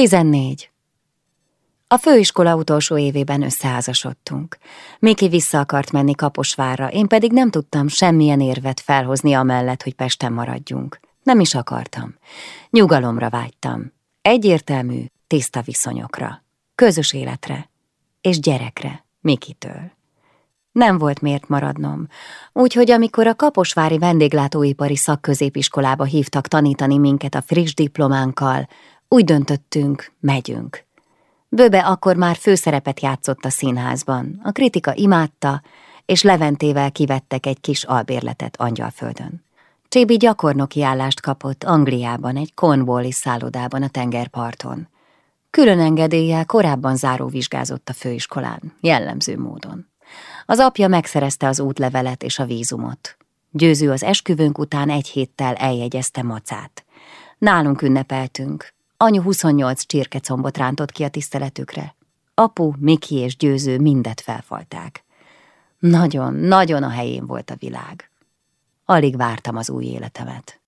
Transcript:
Tizennégy. A főiskola utolsó évében összeházasodtunk. Miki vissza akart menni Kaposvárra, én pedig nem tudtam semmilyen érvet felhozni amellett, hogy Pesten maradjunk. Nem is akartam. Nyugalomra vágytam. Egyértelmű, tiszta viszonyokra. Közös életre. És gyerekre. Mikitől. Nem volt miért maradnom, úgyhogy amikor a Kaposvári Vendéglátóipari Szakközépiskolába hívtak tanítani minket a friss diplománkkal, úgy döntöttünk, megyünk. Böbe akkor már főszerepet játszott a színházban, a kritika imádta, és Leventével kivettek egy kis albérletet Angyalföldön. Csébi gyakornoki állást kapott Angliában, egy Cornwallis szállodában a tengerparton. Külön engedéllyel korábban záróvizsgázott a főiskolán, jellemző módon. Az apja megszerezte az útlevelet és a vízumot. Győző az esküvőnk után egy héttel eljegyezte macát. Nálunk ünnepeltünk. Anyu 28 csirkecombot rántott ki a tiszteletükre. Apu, Miki és Győző mindet felfalták. Nagyon, nagyon a helyén volt a világ. Alig vártam az új életemet.